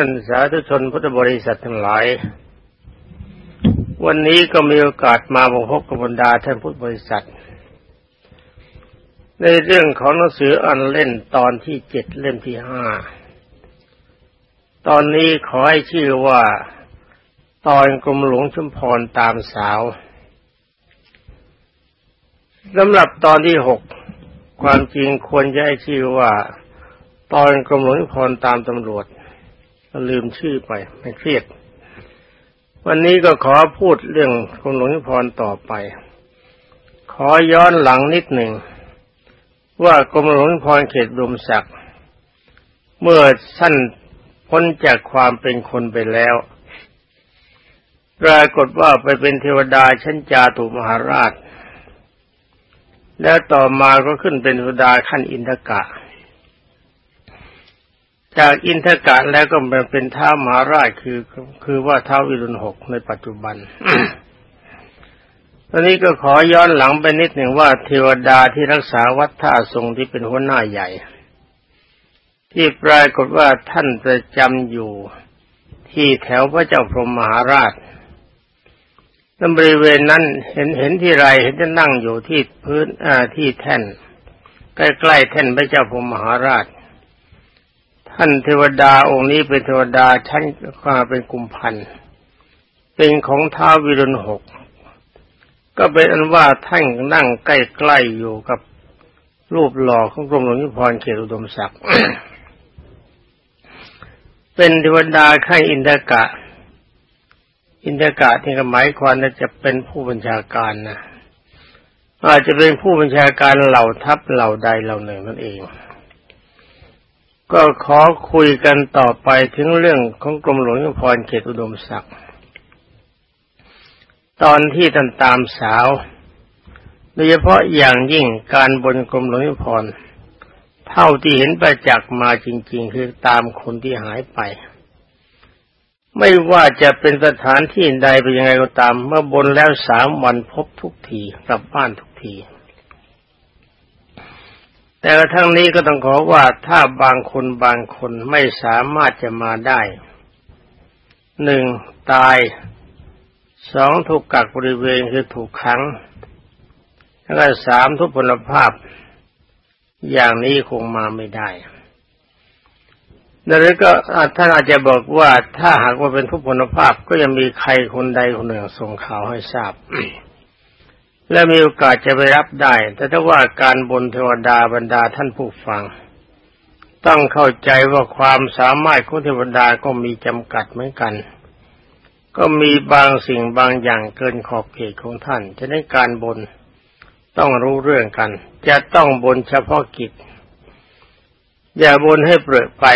ท่านสาธุชนพุทธบริษัททั้งหลาย วันนี้ก็มีโอกาสมาพบกับบรรดาท่านพุทธบริษัท ในเรื่องของหนังสืออันเล่นตอนที่เจ็ดเล่มที่ห้า ตอนนี้ขอให้ชื่อว่าตอนกรมหลวงชุมพรตามสาวสำหรับตอนที่หกความจริงควรจะให้ชื่อว่า ตอนกรมหลวงชุมพรตามตำรวจ ลืมชื่อไปไม่เครียด วันนี้ก็ขอพูดเรื่องกรมหลวงพรต่อไป ขอย้อนหลังนิดหนึ่ง ว่ากรมหลวงพรเขตรมศักดิ์เมื่อสั้นพ้นจากความเป็นคนไปแล้วปรากฏว่าไปเป็นเทวดาชั้นจาตุมหาราช แล้วต่อมาก็ขึ้นเป็นสุดาขั้นอินทกะ จากอินทกะแล้วก็มาเป็นท้ามหาราชคือ คือว่าท้าวิรุณหกในปัจจุบัน ตอนนี้ก็ขอย้อนหลังไปนิดหนึ่งว่าเทวดาที่รักษาวัดท่าทรงที่เป็นหัวหน้าใหญ่ ที่ปรากฏว่าท่านประจำอยู่ที่แถวพระเจ้าพรหมมหาราชนบริเวณนั้นเห็นเห็นที่ไรเห็นจะนั่งอยู่ที่พื้นอ่าที่แท่น ใกล้ๆแท่นพระเจ้าพรหมมหาราช ท่านเทวดาองค์นี้เป็นเทวดาชั้นควาเป็นกุมพันเป็นของท้าวิรุณหกก็เป็นอันว่าท่านนั่งใกล้ๆอยู่กับรูปหล่อของกรมหลวงนิพนธ์เขตอุดมศักดิ์เป็นเทวดาข้าอินทกะ อินทกะที่หมายความว่าจะเป็นผู้บัญชาการนะอาจจะเป็นผู้บัญชาการเหล่าทัพเหล่าใดเหล่าหนึ่งนั่นเอง ก็ขอคุยกันต่อไปถึงเรื่องของกรมหลวงยุพรเขตอุดมศักดิ์ตอนที่ท่านตามสาวโดยเฉพาะอย่างยิ่งการบนกรมหลวงยุพรเท่าที่เห็นประจักษ์มาจริง ๆ คือตามคนที่หายไป ไม่ว่าจะเป็นสถานที่ใดเป็นยังไงก็ตาม เมื่อบนแล้วสามวันพบทุกทีกลับบ้านทุกที แต่ทั้งนี้ก็ต้องขอว่าถ้าบางคนบางคนไม่สามารถจะมาได้หนึ่งตายสองถูกกักบริเวณคือถูกขังแล้วก็สามทุพพลภาพ อย่างนี้คงมาไม่ได้แล้วก็ท่านอาจจะบอกว่าถ้าหากว่าเป็นทุพพลภาพก็ยังมีใครคนใดคนหนึ่งส่งข่าวให้ทราบ และมีโอกาสจะไปรับได้ แต่ถ้าว่าการบนเทวดาบรรดาท่านผู้ฟัง ต้องเข้าใจว่าความสามารถของเทวดาก็มีจำกัดเหมือนกัน ก็มีบางสิ่งบางอย่างเกินขอบเขตของท่าน จะได้การบนต้องรู้เรื่องกัน จะต้องบนเฉพาะกิจ อย่าบนให้เปรอะไป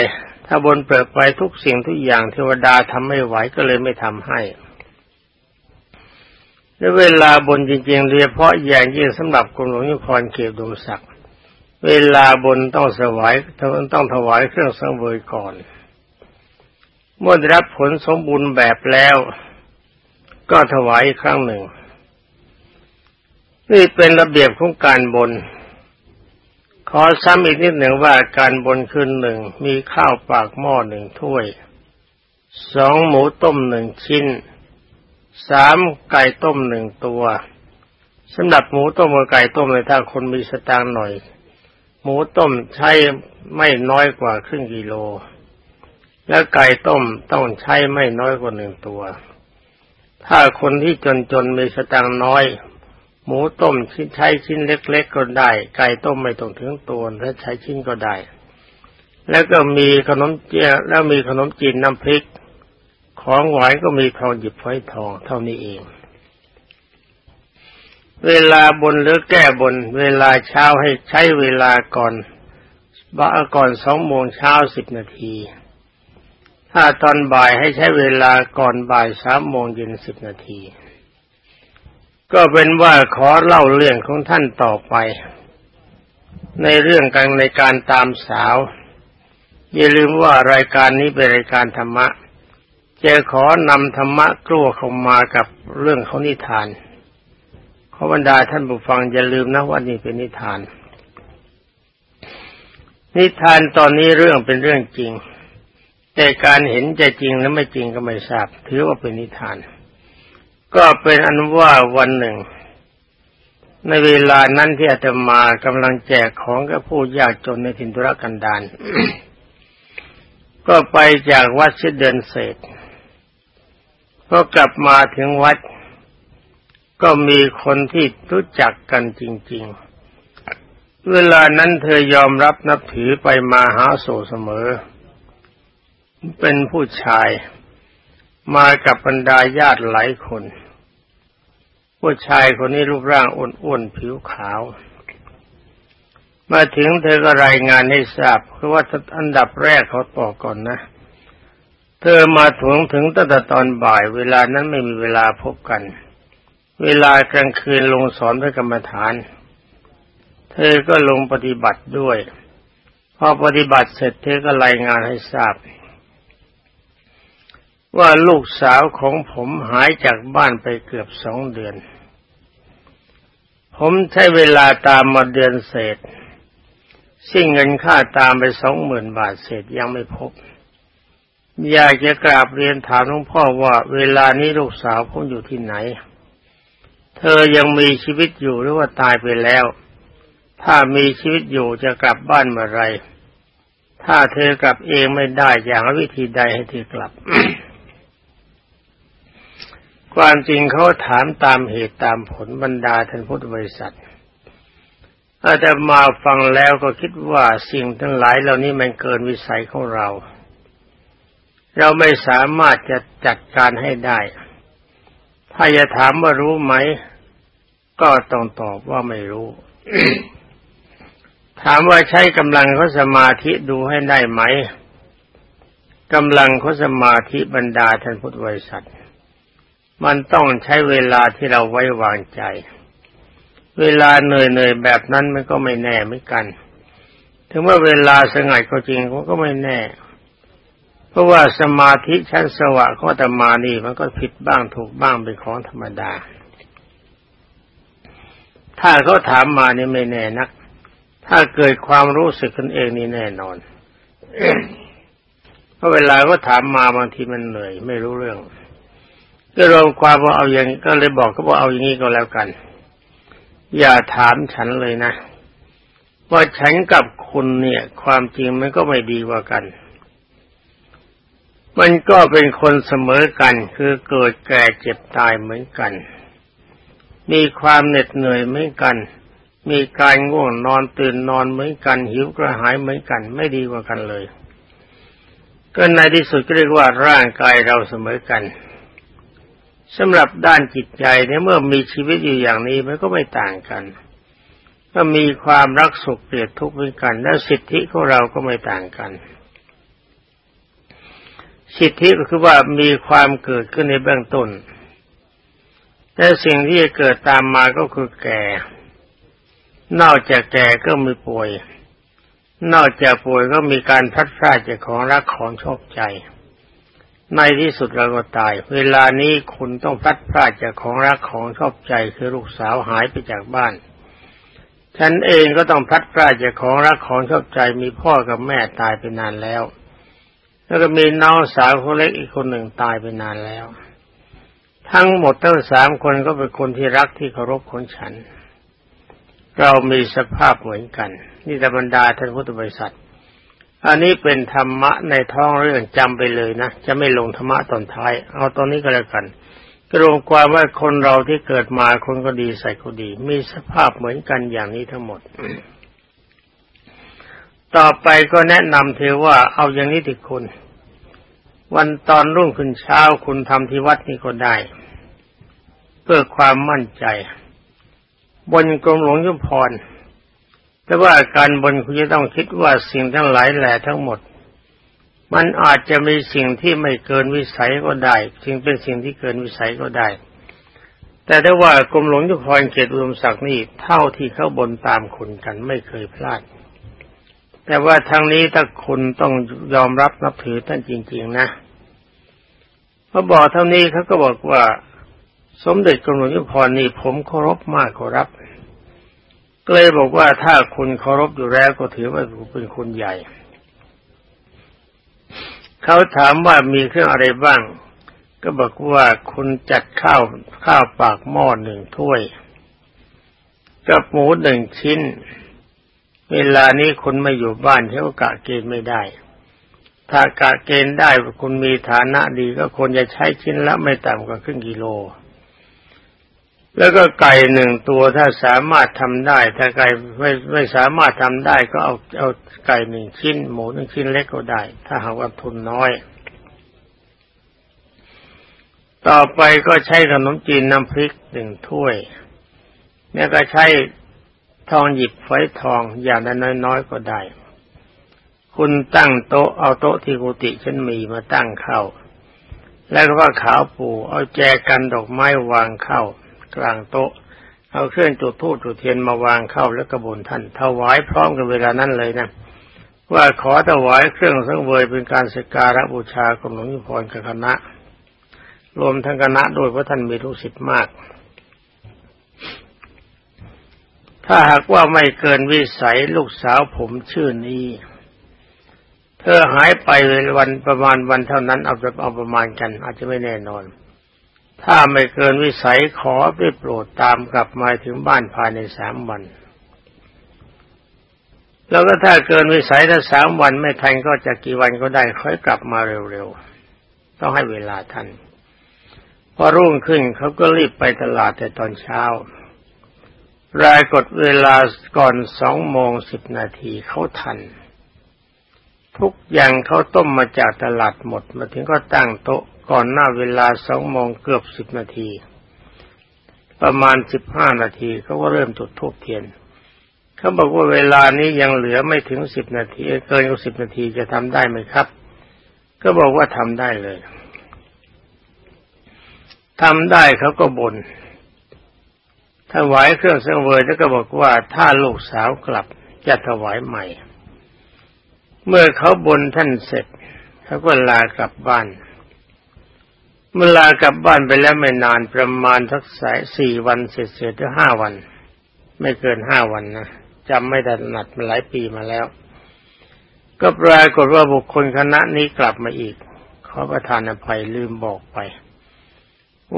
ถ้าบนเปิดไปทุกสิ่งทุกอย่างเทวดาทำไม่ไหวก็เลยไม่ทำให้ และเวลาบนจริงๆโดยเฉพาะอย่างยิ่งสำหรับกรมหลวงยุพรเขตดมศักดิ์เวลาบนต้องสวายต้องถวายเครื่องสังเวยก่อน เมื่อได้รับผลสมบูรณ์แบบแล้ว ก็ถวายอีกครั้งหนึ่ง นี่เป็นระเบียบของการบน ขอซ้ำอีกนิดหนึ่งว่าการบนคืนหนึ่งมีข้าวปากหม้อหนึ่งถ้วยสองหมูต้มหนึ่งชิ้น สามไก่ต้มหนึ่งตัวสำหรับหมูต้มกับไก่ต้มเลยถ้าคนมีสตางค์หน่อย หมูต้มใช้ไม่น้อยกว่าครึ่งกิโล และไก่ต้มต้องใช้ไม่น้อยกว่าหนึ่งตัว ถ้าคนที่จนๆมีสตางค์น้อย หมูต้มชิ้นใช้ชิ้นเล็ก ๆ ก็ได้ ไก่ต้มไม่ต้องถึงตัวถ้าใช้ชิ้นก็ได้ แล้วก็มีขนมเจียแล้วมีขนมจีนน้ำพริก ของหวานก็มีทองหยิบไฟทองเท่านี้เอง เวลาบนหรือแก้บน เวลาเช้าให้ใช้เวลาก่อนบ่าก่อนสองโมงเช้าสิบนาที ถ้าตอนบ่ายให้ใช้เวลาก่อนบ่ายสามโมงเย็นสิบนาที ก็เป็นว่าขอเล่าเรื่องของท่านต่อไป ในเรื่องการในการตามสาว อย่าลืมว่ารายการนี้เป็นรายการธรรมะ จะขอนำธรรมะกลัวเข้ามากับเรื่องของนิทานขอบรรดาท่านผู้ฟังอย่าลืมนะว่านี่เป็นนิทาน นิทานตอนนี้เรื่องเป็นเรื่องจริง แต่การเห็นจะจริงและไม่จริงก็ไม่ทราบ ถือว่าเป็นนิทาน ก็เป็นอันว่าวันหนึ่ง ในเวลานั้นที่อาตมากำลังแจกของกับผู้ยากจนในถิ่นธุรกันดารก็ไปจากวัดเชเดินเศษ ก็กลับมาถึงวัด ก็มีคนที่รู้จักกันจริง ๆ เวลานั้นเธอยอมรับนับถือไปมาหาโสเสมอ เป็นผู้ชาย มากับบรรดาญาติหลายคน ผู้ชายคนนี้รูปร่างอ้วนๆผิวขาวมาถึงเธอก็รายงานให้ทราบคือว่าอันดับแรกเขาบอกก่อนนะ เธอมาถึงถึงตั้งแต่ตอนบ่ายเวลานั้นไม่มีเวลาพบกัน เวลากลางคืนลงสอนพระกรรมฐาน เธอก็ลงปฏิบัติด้วย พอปฏิบัติเสร็จเธอก็รายงานให้ทราบ ว่าลูกสาวของผมหายจากบ้านไปเกือบสองเดือน ผมใช้เวลาตามมาเดือนเศษสิ่งเงินค่าตามไปสองหมื่นบาทเศษยังไม่พบ อยากจะกราบเรียนถามหลวงพ่อว่า เวลานี้ลูกสาวผมอยู่ที่ไหน เธอยังมีชีวิตอยู่หรือว่าตายไปแล้ว ถ้ามีชีวิตอยู่จะกลับบ้านเมื่อไร ถ้าเธอกลับเองไม่ได้อย่างวิธีใดให้เธอกลับ ความจริงเขาถามตามเหตุตามผลบรรดาท่านพุทธบริษัทอาจมาฟังแล้วก็คิดว่าสิ่งทั้งหลายเหล่านี้มันเกินวิสัยของเรา เราไม่สามารถจะจัดการให้ได้ ถ้าจะถามว่ารู้ไหม ก็ต้องตอบว่าไม่รู้ ถามว่าใช้กำลังเขาสมาธิดูให้ได้ไหมกำลังเขาสมาธิบรรดาท่านพุทธบริษัท มันต้องใช้เวลาที่เราไว้วางใจ เวลาเหนื่อยๆแบบนั้นมันก็ไม่แน่เหมือนกัน ถึงว่าเวลาสงัดก็จริงก็ไม่แน่ เพราะว่าสมาธิชั้นสวะของธรรมานี่มันก็ผิดบ้างถูกบ้างเป็นของธรรมดา ถ้าเขาถามมานี่ไม่แน่นัก ถ้าเกิดความรู้สึกกันเองนี่แน่นอนเพราะเวลาเขาถามมาบางทีมันเหนื่อยไม่รู้เรื่อง ก็รวมความว่าเอาอย่างก็เลยบอกเขาบอกเอาอย่างนี้ก็แล้วกัน อย่าถามฉันเลยนะว่าฉันกับคุณเนี่ย ความจริงมันก็ไม่ดีกว่ากัน มันก็เป็นคนเสมอกันคือเกิดแก่เจ็บตายเหมือนกัน มีความเหน็ดเหนื่อยเหมือนกัน มีการง่วงนอนตื่นนอนเหมือนกัน หิวกระหายเหมือนกัน ไม่ดีกว่ากันเลย ก็ในที่สุดก็เรียกว่าร่างกายเราเสมอกันสำหรับด้านจิตใจเนี่ยเมื่อมีชีวิตอยู่อย่างนี้มันก็ไม่ต่างกันก็มีความรักสุขเกลียดทุกข์เหมือนกัน และสิทธิของเราก็ไม่ต่างกัน สิทธิก็คือว่ามีความเกิดขึ้นในเบื้องต้นแต่สิ่งที่จะเกิดตามมาก็คือแก่ นอกจากแก่ก็มีป่วย นอกจากป่วยก็มีการพัดพลาดจากของรักของชอบใจ ในที่สุดเราก็ตาย เวลานี้คุณต้องพัดพลาดจากของรักของชอบใจคือลูกสาวหายไปจากบ้าน ฉันเองก็ต้องพัดพลาดจากของรักของชอบใจมีพ่อกับแม่ตายไปนานแล้ว แล้วก็มีน้องสาวคนเล็กอีกคนหนึ่งตายไปนานแล้ว ทั้งหมดทั้งสามคนก็เป็นคนที่รักที่เคารพของฉัน เรามีสภาพเหมือนกัน นี่ธรรมดาท่านพุทธบริษัท อันนี้เป็นธรรมะในท้องเรื่องจำไปเลยนะ จะไม่ลงธรรมะตอนท้าย เอาตอนนี้ก็แล้วกันกรวมความว่าคนเราที่เกิดมาคนก็ดีใส่ก็ดี มีสภาพเหมือนกันอย่างนี้ทั้งหมด ต่อไปก็แนะนำเธอว่าเอาอย่างนี้ติคุณ วันตอนรุ่งขึ้นเช้าคุณทำที่วัดนี้ก็ได้ เพื่อความมั่นใจ บนกรมหลวงยุพรแต่ว่าการบนคุณจะต้องคิดว่าสิ่งทั้งหลายแหล่ทั้งหมด มันอาจจะมีสิ่งที่ไม่เกินวิสัยก็ได้สิ่งเป็นสิ่งที่เกินวิสัยก็ได้ แต่ถ้าว่ากรมหลวงยุพรเขตอุดมศักดิ์นี่เท่าที่เขาบนตามคุณกันไม่เคยพลาด แต่ว่าทางนี้ถ้าคุณต้องยอมรับนับถือท่านจริง ๆ นะพอบอกเท่านี้เขาก็บอกว่า สมเด็จกรมหลวงยุพรนี่ผมเคารพมากเคารพก็เลยบอกว่าถ้าคุณเคารพอยู่แล้วก็ถือว่าเป็นคนใหญ่ เขาถามว่ามีเครื่องอะไรบ้าง ก็บอกว่าคุณจัดข้าวข้าวปากหม้อหนึ่งถ้วย กับหมูหนึ่งชิ้น เวลานี้คุณไม่อยู่บ้านเท่ากะเกณฑ์ไม่ได้ ถ้ากะเกณฑ์ได้คุณมีฐานะดีก็ควรจะใช้ชิ้นละไม่ต่ำกว่าครึ่งกิโล แล้วก็ไก่หนึ่งตัวถ้าสามารถทำได้ ถ้าไก่ไม่ไม่สามารถทำได้ก็เอาเอาไก่หนึ่งชิ้น หมูหนึ่งชิ้นเล็กก็ได้ ถ้าหากว่าทุนน้อยต่อไปก็ใช้ขนมจีนน้ำพริกหนึ่งถ้วย เนี่ยก็ใช้ ทองหยิบไฟทองอย่างน้อยๆก็ได้ คุณตั้งโต๊ะเอาโต๊ะที่กุฏิฉันมีมาตั้งเข้า แล้วก็ว่าขาวปูเอาแจกันดอกไม้วางเข้า กลางโต๊ะ เอาเครื่องจุดธูปจุดเทียนมาวางเข้าแล้วกระบุนท่านถวายพร้อมกันเวลานั้นเลยนะว่าขอถวายเครื่องสังเวยเป็นการสการะบูชาของหลวงพ่อพรกับคณะ รวมทั้งคณะโดยเพราะท่านมีทุกสิทธิ์มาก ถ้าหากว่าไม่เกินวิสัยลูกสาวผมชื่อนี้ เธอหายไปวันประมาณวันเท่านั้นเอาเอาประมาณกัน อาจจะไม่แน่นอน ถ้าไม่เกินวิสัยขอไปโปรดตามกลับมาถึงบ้านภายในสามวัน แล้วก็ถ้าเกินวิสัยถ้าสามวันไม่ทันก็จะกี่วันก็ได้ค่อยกลับมาเร็วๆต้องให้เวลาท่านพอรุ่งขึ้นเขาก็รีบไปตลาดแต่ตอนเช้า รายกดเวลาก่อนสองโมงสิบนาทีเขาทัน ทุกอย่างเขาต้มมาจากตลาดหมด มาถึงก็ตั้งโต๊ะก่อนหน้าเวลาสองโมงเกือบสิบนาที ประมาณสิบห้านาทีเขาก็เริ่มจุดทูบเทียน เขาบอกว่าเวลานี้ยังเหลือไม่ถึงสิบนาที เกินกว่าสิบนาทีจะทำได้ไหมครับ ก็บอกว่าทำได้เลยทำได้เขาก็บน่น ถวายเครื่องสังเวยแล้วก็บอกว่าถ้าลูกสาวกลับจะถวายใหม่ เมื่อเขาบนท่านเสร็จเขาก็ลากลับบ้านเมื่อลากลับบ้านไปแล้วไม่นานประมาณสักสายสี่วันเสร็จเสร็จหรือห้าวัน ไม่เกินห้าวันนะจำไม่ได้หนัดมาหลายปีมาแล้ว ก็ปรากฏว่าบุคคลคณะนี้กลับมาอีกขอประทานอภัยลืมบอกไป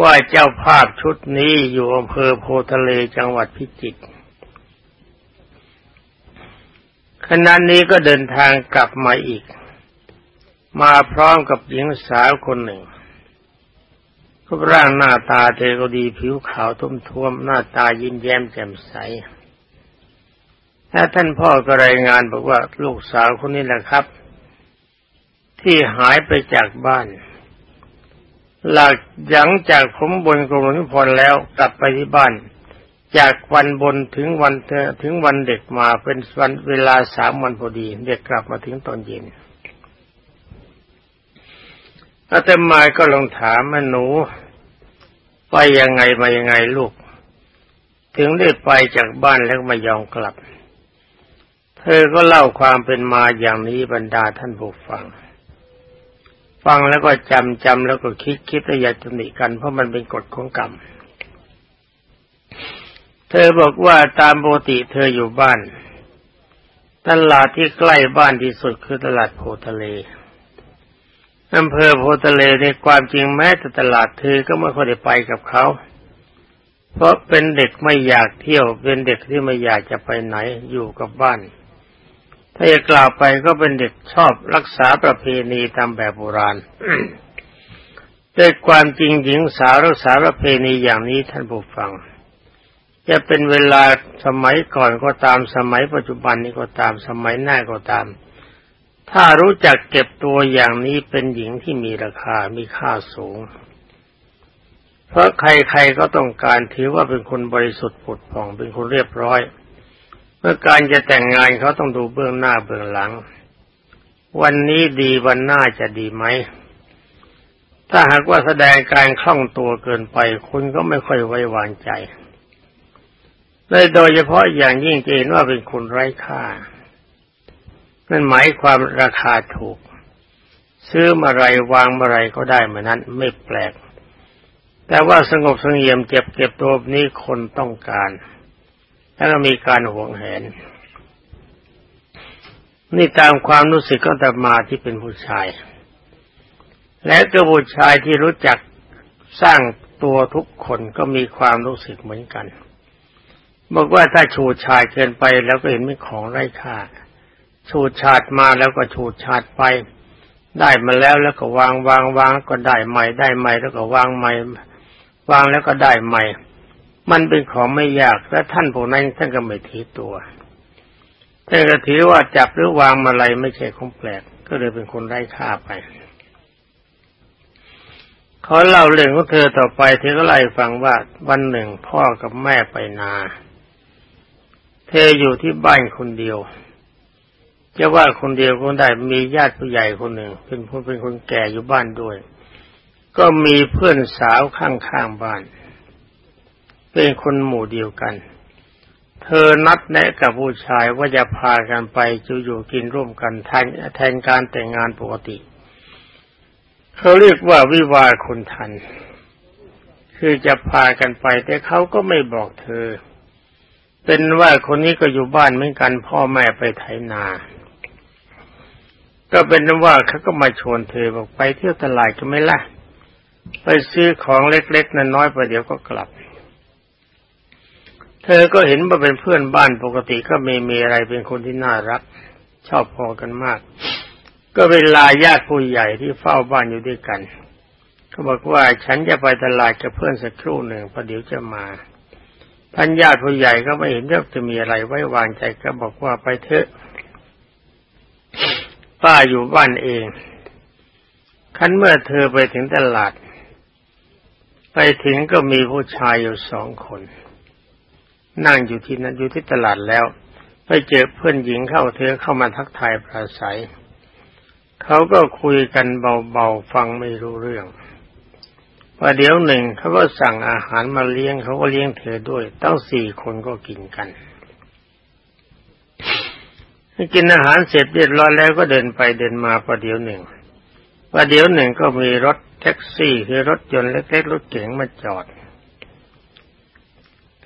ว่าเจ้าภาพชุดนี้อยู่อำเภอโพทะเลจังหวัดพิจิตรคณะนี้ก็เดินทางกลับมาอีก มาพร้อมกับหญิงสาวคนหนึ่งรูปร่างหน้าตาเธอก็ดีผิวขาวทุ่มท่วมหน้าตายิ้มแย้มแจ่มใสถ้าท่านพ่อก็รายงานบอกว่าลูกสาวคนนี้แหละครับ ที่หายไปจากบ้าน หลังหลังจากผมบนกรมนิพนธ์แล้วกลับไปที่บ้าน จากวันบนถึงวันถึงวันเด็กมาเป็นวันเวลาสามวันพอดี เด็กกลับมาถึงตอนเย็นอาตมาก็ลองถามมันหนู ไปยังไงมายังไงลูก ถึงได้ไปจากบ้านแล้วไม่ยอมกลับ เธอก็เล่าความเป็นมาอย่างนี้บรรดาท่านผู้ฟัง ฟังแล้วก็จำจำแล้วก็คิดคิดและอยากจะหนีกัน เพราะมันเป็นกฎของกรรม เธอบอกว่าตามปกติเธออยู่บ้าน ตลาดที่ใกล้บ้านที่สุดคือตลาดโพทะเลอำเภอโพทะเลในความจริงแม้แต่ตลาดเธอก็ไม่ค่อยได้ไปกับเขา เพราะเป็นเด็กไม่อยากเที่ยวเป็นเด็กที่ไม่อยากจะไปไหนอยู่กับบ้าน ถ้าจะกล่าวไปก็เป็นเด็กชอบรักษาประเพณีตามแบบโบราณด้วยความจริงหญิงสาวรักษาประเพณีอย่างนี้ท่านผู้ฟัง จะเป็นเวลาสมัยก่อนก็ตามสมัยปัจจุบันนี้ก็ตามสมัยหน้าก็ตาม ถ้ารู้จักเก็บตัวอย่างนี้เป็นหญิงที่มีราคามีค่าสูง เพราะใครๆก็ต้องการถือว่าเป็นคนบริสุทธิ์ผุดผ่องเป็นคนเรียบร้อย เมื่อการจะแต่งงานเขาต้องดูเบื้องหน้าเบื้องหลัง วันนี้ดีวันหน้าจะดีไหม ถ้าหากว่าแสดงการคล่องตัวเกินไปคุณก็ไม่ค่อยไว้วางใจเลยโดยเฉพาะอย่างยิ่งเจนว่าเป็นคนไร้ค่า นั่นหมายความราคาถูก ซื้อมาไรวางมาไรก็ได้เหมือนนั้นไม่แปลก แต่ว่าสงบสงเงียมเจ็บเก็บตัวนี้คนต้องการ แล้วก็มีการหวงแหน นี่ตามความรู้สึกก็แต่มาที่เป็นผู้ชาย และก็ผู้ชายที่รู้จักสร้างตัวทุกคนก็มีความรู้สึกเหมือนกันบอกว่าถ้าชูชาดเกินไปแล้วก็เห็นเป็นของไร้ค่า ชูชาดมาแล้วก็ชูชาดไป ได้มาแล้วแล้วก็วางวางวางก็ได้ใหม่ได้ใหม่แล้วก็วางใหม่ วางแล้วก็ได้ใหม่ มันเป็นของไม่ยากและท่านพวกนั้นท่านก็ไม่ถือตัวท่านก็ถือว่าจับหรือวางมาอะไรไม่ใช่ของแปลก ก็เลยเป็นคนไร้ค่าไปเขาเล่าเรื่องของเธอต่อไปเธอก็ไล่ฟังว่าวันหนึ่งพ่อกับแม่ไปนา เธออยู่ที่บ้านคนเดียวจะว่าคนเดียวก็ได้มีญาติผู้ใหญ่คนหนึ่ง เป็นผู้เป็นคนแก่อยู่บ้านด้วย ก็มีเพื่อนสาวข้างๆบ้าน เป็นคนหมู่เดียวกัน เธอนัดแนะกับผู้ชายว่าจะพากันไปจะอยู่กินร่วมกันแทนแทนการแต่งงานปกติ เขาเรียกว่าวิวาคนทัน คือจะพากันไป แต่เขาก็ไม่บอกเธอ เป็นว่าคนนี้ก็อยู่บ้านเหมือนกัน พ่อแม่ไปไถนา ก็เป็นว่าเขาก็มาชวนเธอบอกไปเที่ยวตลาดก็ไม่ละไปซื้อของเล็กๆน้อยๆไปเดี๋ยวก็กลับ เธอก็เห็นว่าเป็นเพื่อนบ้านปกติก็ไม่มีอะไรเป็นคนที่น่ารัก ชอบพอกันมาก ก็เวลาญาติผู้ใหญ่ที่เฝ้าบ้านอยู่ด้วยกันเขาบอกว่าฉันจะไปตลาดกับเพื่อนสักครู่หนึ่งพอเดี๋ยวจะมาท่านญาติผู้ใหญ่ก็ไม่เห็นว่าจะมีอะไรไว้วางใจก็บอกว่าไปเถอะป้าอยู่บ้านเองคันเมื่อเธอไปถึงตลาด ไปถึงก็มีผู้ชายอยู่สองคน นั่งอยู่ที่นั้นอยู่ที่ตลาดแล้ว ไปเจอเพื่อนหญิงเข้าเธอเข้ามาทักทายปราศัยเขาก็คุยกันเบาๆฟังไม่รู้เรื่องว่าเดี๋ยวหนึ่งเขาก็สั่งอาหารมาเลี้ยงเขาก็เลี้ยงเธอด้วยตั้งสี่คนก็กินกันกินอาหารเสร็จเรียบร้อยแล้วก็เดินไปเดินมาประเดี๋ยวหนึ่งประเดี๋ยวหนึ่งก็มีรถแท็กซี่คือรถยนต์เล็กๆรถเก๋งมาจอด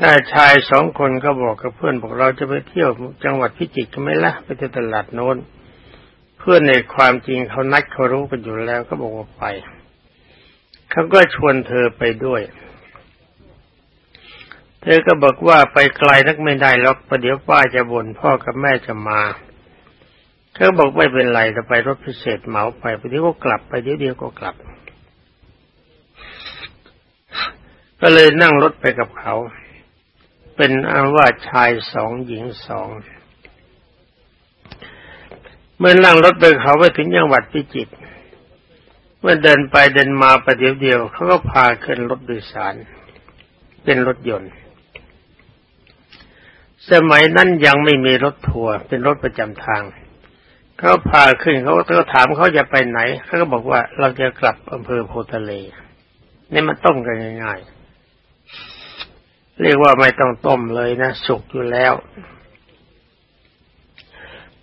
ถ้าชายสองคนก็บอกกับเพื่อนบอกเราจะไปเที่ยวจังหวัดพิจิตรกันไหมละ่ะไปที่ตลาดโน้น เพื่อนในความจริงเขานัดเขารู้กันอยู่แล้วก็บอกว่าไปเขาก็ชวนเธอไปด้วย เธอก็บอกว่าไปไกลนักไม่ได้หรอกประเดี๋ยวป้าจะบ่นพ่อกับแม่จะมาเขาบอกไม่เป็นไรจะไปรถพิเศษเหมาไปประเดี๋ยวก็กลับไปเดี๋ยวเดียวก็กลับ ก็เลยนั่งรถไปกับเขา เป็นอาว่าชายสองหญิงสอง เมื่อนั่งรถไปเขาไปถึงจังหวัดพิจิตรเมื่อเดินไปเดินมาประเดี๋ยวเดียวเขาก็พาขึ้นรถโดยสาร เป็นรถยนต์ สมัยนั้นยังไม่มีรถทัวร์เป็นรถประจำทาง เขาพาขึ้นเขาก็ถามเขาจะไปไหนเขาก็บอกว่าเราจะกลับอำเภอโพทะเลนี่มันต้มกันง่ายๆ เรียกว่าไม่ต้องต้มเลยนะ สุกอยู่แล้ว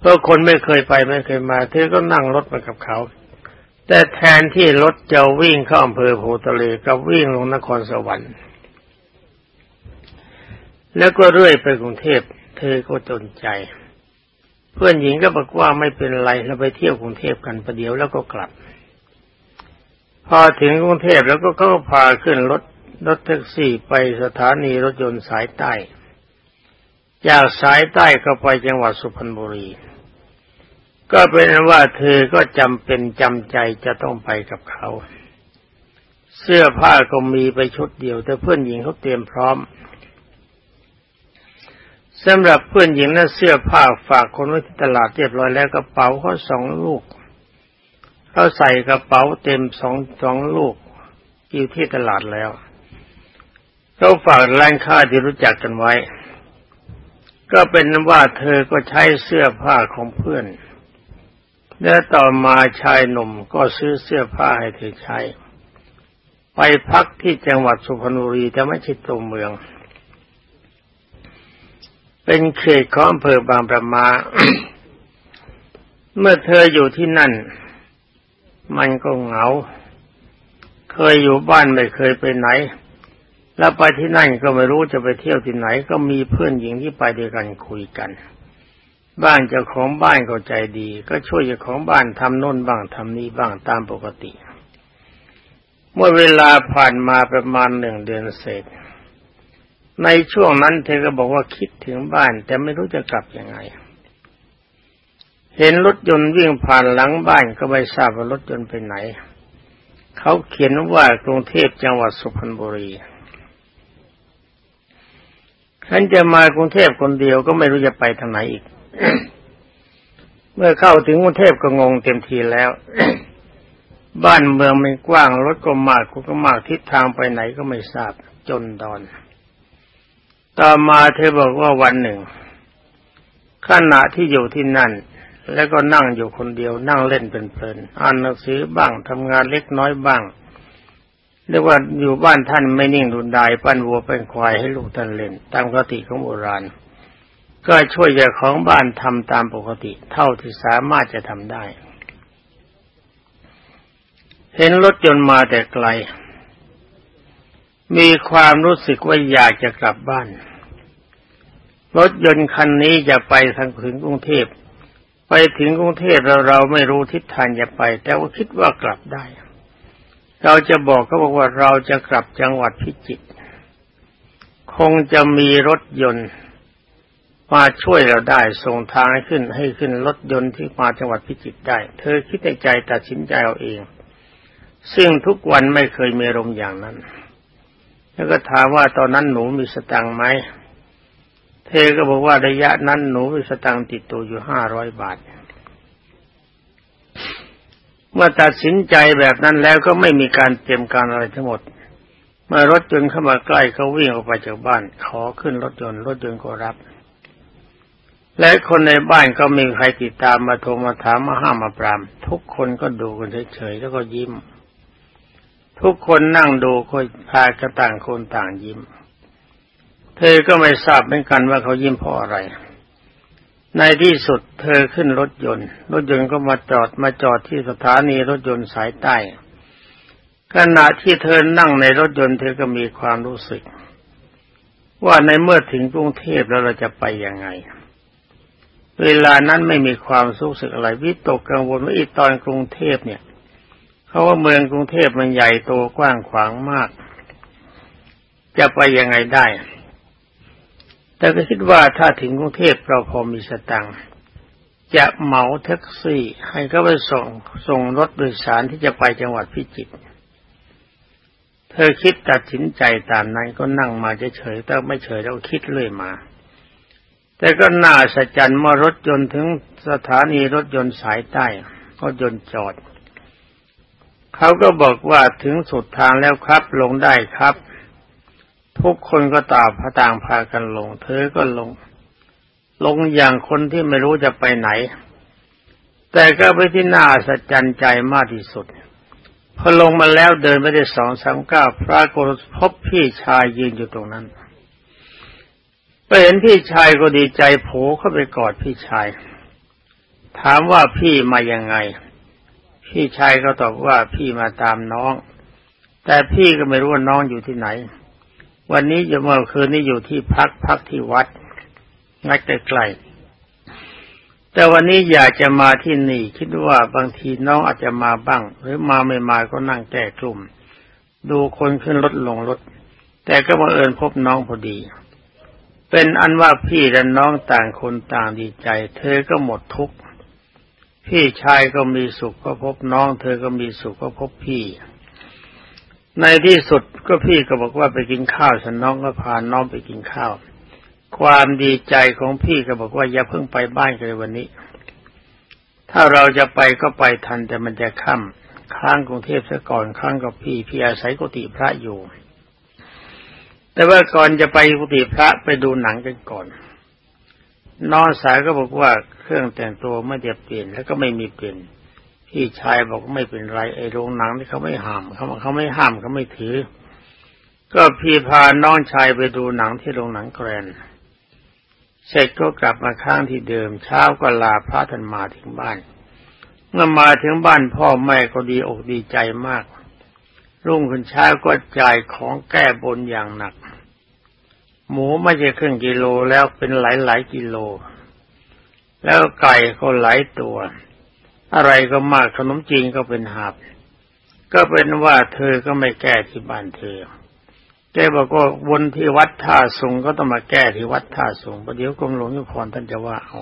พราะคนไม่เคยไปไม่เคยมา เธอก็นั่งรถมากับเขา แต่แทนที่รถจะวิ่งเข้าอำเภอโพทะเลก็วิ่งลงนครสวรรค์ แล้วก็เรื่อยไปกรุงเทพ เธอก็จนใจ เพื่อนหญิงก็บอกว่าไม่เป็นไรเราไปเที่ยวกรุงเทพกันประเดี๋ยวแล้วก็กลับ พอถึงกรุงเทพแล้วก็เขาพาขึ้นรถ รถแท็กซี่ไปสถานีรถยนต์สายใต้ จากสายใต้ก็ไปจังหวัดสุพรรณบุรี ก็เป็นว่าเธอก็จำเป็นจำใจจะต้องไปกับเขา เสื้อผ้าก็มีไปชุดเดียว แต่เพื่อนหญิงเขาเตรียมพร้อมสำหรับเพื่อนหญิงนั้นเสื้อผ้าฝากคนไว้ที่ตลาดเรียบร้อยแล้วกระเป๋าเขาสองลูกเขาใส่กระเป๋าเต็มสองสองลูกอยู่ที่ตลาดแล้ว เขาฝากร้านค้าที่รู้จักกันไว้ ก็เป็นว่าเธอก็ใช้เสื้อผ้าของเพื่อน และต่อมาชายหนุ่มก็ซื้อเสื้อผ้าให้เธอใช้ ไปพักที่จังหวัดสุพรรณบุรีแต่ไม่ใช่ตัวเมือง เป็นเขตของอำเภอบางประมา เมื่อเธออยู่ที่นั่น มันก็เหงา เคยอยู่บ้านไม่เคยไปไหน แล้วไปที่นั่นก็ไม่รู้จะไปเที่ยวที่ไหน ก็มีเพื่อนหญิงที่ไปด้วยกันคุยกัน บ้านเจ้าของบ้านเข้าใจดี ก็ช่วยเจ้าของบ้านทำโน่นบ้างทำนี้บ้างตามปกติ เมื่อเวลาผ่านมาประมาณหนึ่งเดือนเศษ ในช่วงนั้นเธอก็บอกว่าคิดถึงบ้าน แต่ไม่รู้จะกลับยังไง เห็นรถยนต์วิ่งผ่านหลังบ้านก็ไม่ทราบว่ารถยนต์ไปไหน เขาเขียนว่ากรุงเทพจังหวัดสุพรรณบุรี ฉันจะมากรุงเทพคนเดียวก็ไม่รู้จะไปทางไหนอีก เมื่อเข้าถึงกรุงเทพก็งงเต็มทีแล้ว บ้านเมืองมันกว้างรถก็มากคนก็มากทิศทางไปไหนก็ไม่ทราบจนดอน ต่อมาเธอบอกว่าวันหนึ่งขณะที่อยู่ที่นั่น แล้วก็นั่งอยู่คนเดียวนั่งเล่นเป็นเพลินอ่านหนังสือบ้างทำงานเล็กน้อยบ้าง เรียกว่าอยู่บ้านท่านไม่นิ่งดูดายปั้นวัวเป็นควายให้ลูกท่านเล่น ตามปกติของโบราณ ก็ช่วยเจ้าของบ้านทำตามปกติ เท่าที่สามารถจะทำได้ เห็นรถยนต์มาแต่ไกล มีความรู้สึกว่าอยากจะกลับบ้าน รถยนต์คันนี้จะไปทางถึงกรุงเทพไปถึงกรุงเทพเราเราไม่รู้ทิศทางจะไป แต่ว่าคิดว่ากลับได้ เราจะบอกเขาบอกว่าเราจะกลับจังหวัดพิจิตรคงจะมีรถยนต์มาช่วยเราได้ส่งทางขึ้นให้ขึ้นรถยนต์ที่มาจังหวัดพิจิตรได้ เธอคิดในใจตัดสินใจเอาเอง ซึ่งทุกวันไม่เคยมีรมอย่างนั้น แล้วก็ถามว่าตอนนั้นหนูมีสตังค์ไหมเธอก็บอกว่าระยะนั้นหนูมีสตังค์ติดตัวอยู่ห้าร้อยบาท เมื่อตัดสินใจแบบนั้นแล้วก็ไม่มีการเตรียมการอะไรทั้งหมด เมื่อรถยนต์เข้ามาใกล้เขาวิ่งออกไปจากบ้าน ขอขึ้นรถยนต์รถยนต์ก็รับ และคนในบ้านก็มีใครติดตามมาโทรมาถามมาห้ามมาปราม ทุกคนก็ดูกันเฉยๆแล้วก็ยิ้ม ทุกคนนั่งดูคนพากระต่างคนต่างยิ้ม เธอก็ไม่ทราบเหมือนกันว่าเขายิ้มเพราะอะไร ในที่สุดเธอขึ้นรถยนต์ รถยนต์ก็มาจอดมาจอดที่สถานีรถยนต์สายใต้ ขณะที่เธอนั่งในรถยนต์เธอก็มีความรู้สึก ว่าในเมื่อถึงกรุงเทพแล้วเราจะไปยังไง เวลานั้นไม่มีความสุขสึกอะไรวิตกกังวลว่าอีตอนกรุงเทพเนี่ยเขาว่าเมืองกรุงเทพมันใหญ่โตกว้างขวางมาก จะไปยังไงได้ แต่ก็คิดว่าถ้าถึงกรุงเทพเราพอมีสตังค์จะเหมาแท็กซี่ ให้เขาไปส่งส่งรถโดยสารที่จะไปจังหวัดพิจิตรเธอคิดตัดสินใจตามนั้นก็นั่งมาเฉยๆแต่ไม่เฉยเราคิดเรื่อยมา แต่ก็น่าสัจจันเมื่อรถยนต์ถึงสถานีรถยนต์สายใต้รถยนต์จอด เขาก็บอกว่าถึงสุดทางแล้วครับลงได้ครับ ทุกคนก็ตาพระต่างพากันลง เธอก็ลง ลงอย่างคนที่ไม่รู้จะไปไหน แต่ก็ไปที่น่าสัจจันใจมากที่สุด พอลงมาแล้วเดินไปได้สองสามก้าวพระกรพบพี่ชายยืนอยู่ตรงนั้นไปเห็นพี่ชายก็ดีใจโผเข้าไปกอดพี่ชาย ถามว่าพี่มายังไง พี่ชายก็ตอบว่าพี่มาตามน้อง แต่พี่ก็ไม่รู้ว่าน้องอยู่ที่ไหน วันนี้จะเมื่อคืนนี้อยู่ที่พักพักที่วัดงัดใกล้ๆแต่วันนี้อยากจะมาที่นี่ คิดว่าบางทีน้องอาจจะมาบ้าง หรือมาไม่มาก็นั่งแก้กลุ่ม ดูคนขึ้นรถลงรถ แต่ก็บังเอิญพบน้องพอดี เป็นอันว่าพี่และน้องต่างคนต่างดีใจ เธอก็หมดทุกข์พี่ชายก็มีสุขก็พบน้อง เธอก็มีสุขก็พบพี่ ในที่สุดก็พี่ก็บอกว่าไปกินข้าวฉันน้องก็พาน้องไปกินข้าว ความดีใจของพี่ก็บอกว่าอย่าเพิ่งไปบ้านเลยวันนี้ ถ้าเราจะไปก็ไปทันแต่มันจะค่ำค้างกรุงเทพซะก่อนค้างกับพี่พี่อาศัยกุฏิพระอยู่ แต่ว่าก่อนจะไปกุฏิพระไปดูหนังกันก่อนน้องสายก็บอกว่าเครื่องแต่งตัวไม่ได้เปลี่ยนแล้วก็ไม่มีเปลี่ยน พี่ชายบอกไม่เป็นไรไอ้โรงหนังที่เขาไม่ห้ามเขาเขาไม่ห้ามเขาไม่ถือ ก็พี่พาน้องชายไปดูหนังที่โรงหนังแกรนเสร็จก็กลับมาข้างที่เดิม เช้าก็ลาพระท่านมาถึงบ้านเมื่อมาถึงบ้านพ่อแม่ก็ดีอกดีใจมาก รุ่งขึ้นเช้าก็จ่ายของแก้บนอย่างหนัก หมูไม่ใช่ครึ่งกิโลแล้วเป็นหลายหลายกิโล แล้วไก่ก็หลายตัว อะไรก็มากขนมจีนก็เป็นหาบ ก็เป็นว่าเธอก็ไม่แก้ที่บ้านเธอ แกบอกว่าวนที่วัดท่าสุงก็ต้องมาแก้ที่วัดท่าสุงประเดี๋ยวกรมหลวงยุพรท่านจะว่าเอา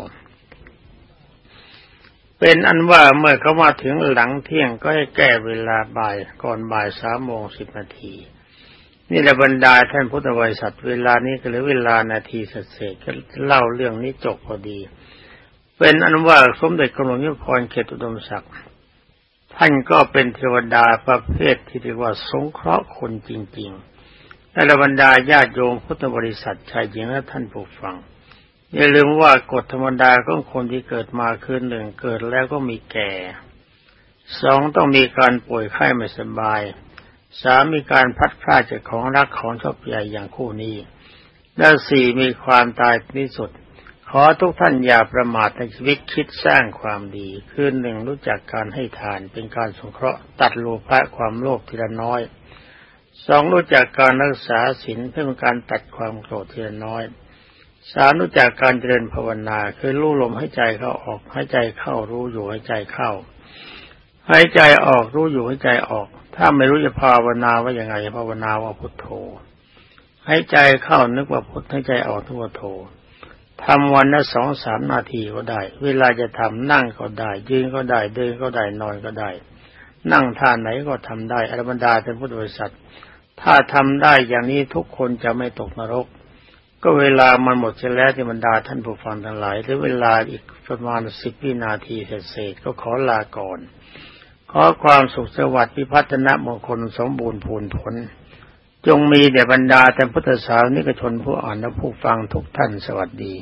เป็นอันว่าเมื่อเขามาถึงหลังเที่ยงก็ให้แก้เวลาบ่ายก่อนบ่ายสามโมงสิบนาทีนี่แหละบรรดาท่านพุทธบริษัทเวลานี้ก็เหลือเวลานาทีเศษก็เล่าเรื่องนี้จบพอดี เป็นอันว่าสมเด็จกรมหลวงยุพรเขตอุดมศักดิ์ท่านก็เป็นเทวดาประเภทที่เรียกว่าสงเคราะห์คนจริงๆและบรรดาญาติโยมพุทธบริษัทชายหญิงและท่านผู้ฟัง อย่าลืมว่ากฎธรรมดาของคนที่เกิดมาคือหนึ่งเกิดแล้วก็มีแก่สองต้องมีการป่วยไข้ไม่สบายสามมีการพัดพลาดจากของรักของชอบใหญ่อย่างคู่นี้และสี่มีความตายที่สุด ขอทุกท่านอย่าประมาทในชีวิตคิดสร้างความดีคือหนึ่งรู้จักการให้ทานเป็นการสงเคราะห์ตัดโลภะความโลภทีละน้อยสองรู้จักการรักษาศีลเพื่อเป็นการตัดความโกรธทีละน้อยสามรู้จักการเจริญภาวนาคือรู้ลมให้ใจเข้าออกให้ใจเข้ารู้อยู่ให้ใจเข้าให้ใจออกรู้อยู่ให้ใจออก ถ้าไม่รู้จะภาวนาว่าอย่างไงภาวนาว่าพุทโธให้ใจเข้านึกว่าพุทให้ใจออกนึกว่าโธ ทำวันละสองสามนาทีก็ได้ เวลาจะทำนั่งก็ได้ ยืนก็ได้ เดินก็ได้นอนก็ได้ นั่งท่าไหนก็ทำได้อรบรรดาเป็นพุทธบริษัท ถ้าทำได้อย่างนี้ทุกคนจะไม่ตกนรก ก็เวลามันหมดเสียแล้วที่บรรดาท่านผู้ฟังทั้งหลายหรือเวลาอีกประมาณสิบวินาทีเศษก็ขอลาก่อน ขอความสุขสวัสดิ์พิพัฒนมงคลสมบูรณ์ผลผล จงมีแด่บรรดาท่พุทธศาสนิกชนผู้อ่านและผู้ฟังทุกท่านสวัสดี